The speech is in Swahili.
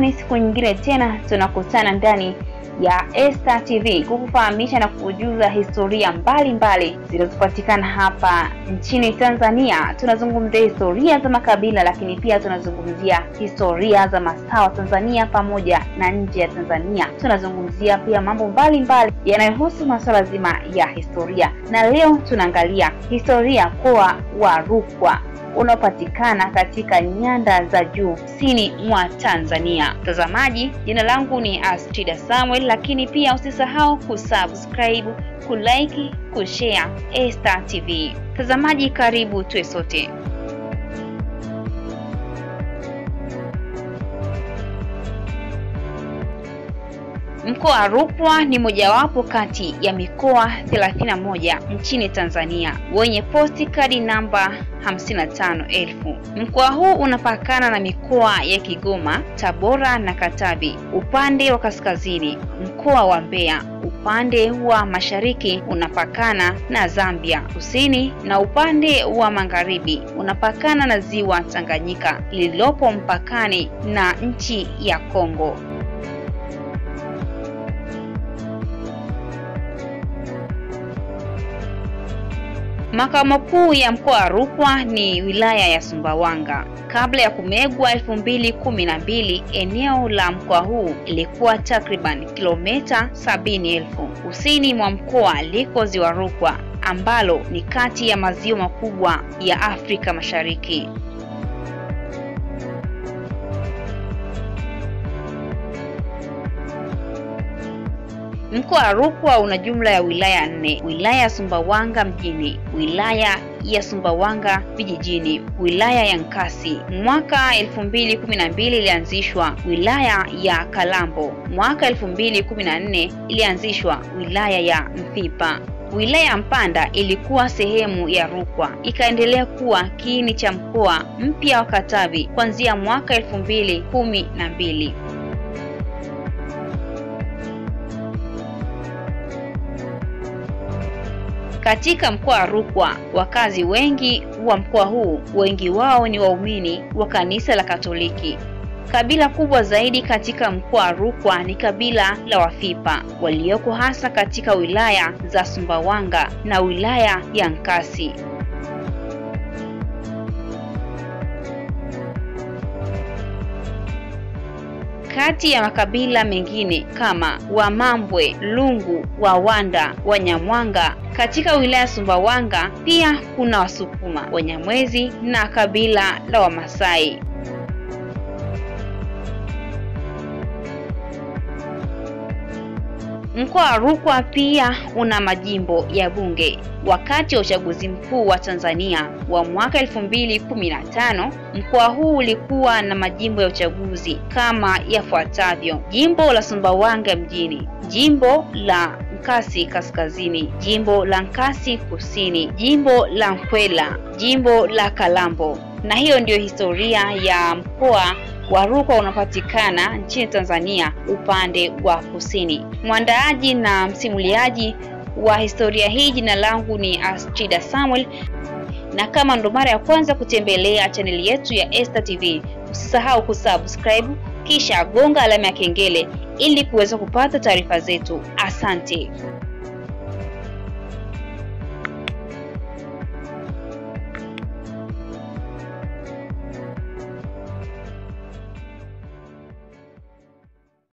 Ni siku nyingine tena tunakutana ndani ya Esta TV kukufahamisha na kujuza historia mbalimbali zinazopatikana hapa nchini Tanzania. Tunazungumzia historia za makabila, lakini pia tunazungumzia historia za masawa Tanzania pamoja na nje ya Tanzania. Tunazungumzia pia mambo mbalimbali yanayohusu masuala zima ya historia, na leo tunaangalia historia kwa Warukwa unaopatikana katika nyanda za juu kusini mwa Tanzania. Mtazamaji, jina langu ni Astrida Samuel, lakini pia usisahau kusubscribe, kulike, kushare Esta TV. Tazamaji, karibu tuwe sote. Mkoa wa Rukwa ni mojawapo kati ya mikoa 31 nchini Tanzania wenye postikadi namba 55,000. Mkoa huu unapakana na mikoa ya Kigoma, Tabora na Katavi upande wa kaskazini, mkoa wa Mbeya upande wa mashariki unapakana na Zambia kusini, na upande wa magharibi unapakana na ziwa Tanganyika lililopo mpakani na nchi ya Kongo. Makao makuu ya mkoa wa Rukwa ni wilaya ya Sumbawanga. Kabla ya kumegwa elfu mbili kumi na mbili, eneo la mkoa huu ilikuwa takriban kilomita sabini elfu. Kusini mwa mkoa liko ziwa Rukwa ambalo ni kati ya maziwa makubwa ya Afrika Mashariki. Mkoa wa Rukwa una jumla ya wilaya nne: wilaya ya Sumbawanga mjini, wilaya ya Sumbawanga vijijini, wilaya ya Nkasi. Mwaka elfu mbili kumi na mbili ilianzishwa wilaya ya Kalambo. Mwaka elfu mbili kumi na nne ilianzishwa wilaya ya Mfipa. Wilaya ya Mpanda ilikuwa sehemu ya Rukwa, ikaendelea kuwa kiini cha mkoa mpya wa Katavi kuanzia mwaka elfu mbili kumi na mbili. Katika mkoa wa Rukwa, wakazi wengi wa mkoa huu, wengi wao ni waumini wa kanisa la Katoliki. Kabila kubwa zaidi katika mkoa wa Rukwa ni kabila la Wafipa walioko hasa katika wilaya za Sumbawanga na wilaya ya Nkasi. Kati ya makabila mengine kama Wamambwe, Lungu, Wawanda, Wanyamwanga katika wilaya ya Sumbawanga pia kuna Wasukuma, Wanyamwezi na kabila la Wamasai. Mkoa wa Rukwa pia una majimbo ya bunge. Wakati wa uchaguzi mkuu wa Tanzania wa mwaka elfu mbili kumi na tano mkoa huu ulikuwa na majimbo ya uchaguzi kama yafuatavyo: jimbo la Sumbawanga mjini, jimbo la Nkasi kaskazini, jimbo la Nkasi kusini, jimbo la Nkwela, jimbo la Kalambo. Na hiyo ndiyo historia ya mkoa wa Rukwa unapatikana nchini Tanzania upande wa kusini. Mwandaaji na msimuliaji wa historia hii, jina langu ni Astrida Samuel, na kama ndo mara ya kwanza kutembelea chaneli yetu ya Esta TV, usisahau kusubscribe kisha gonga alama ya kengele ili kuweza kupata taarifa zetu. Santi.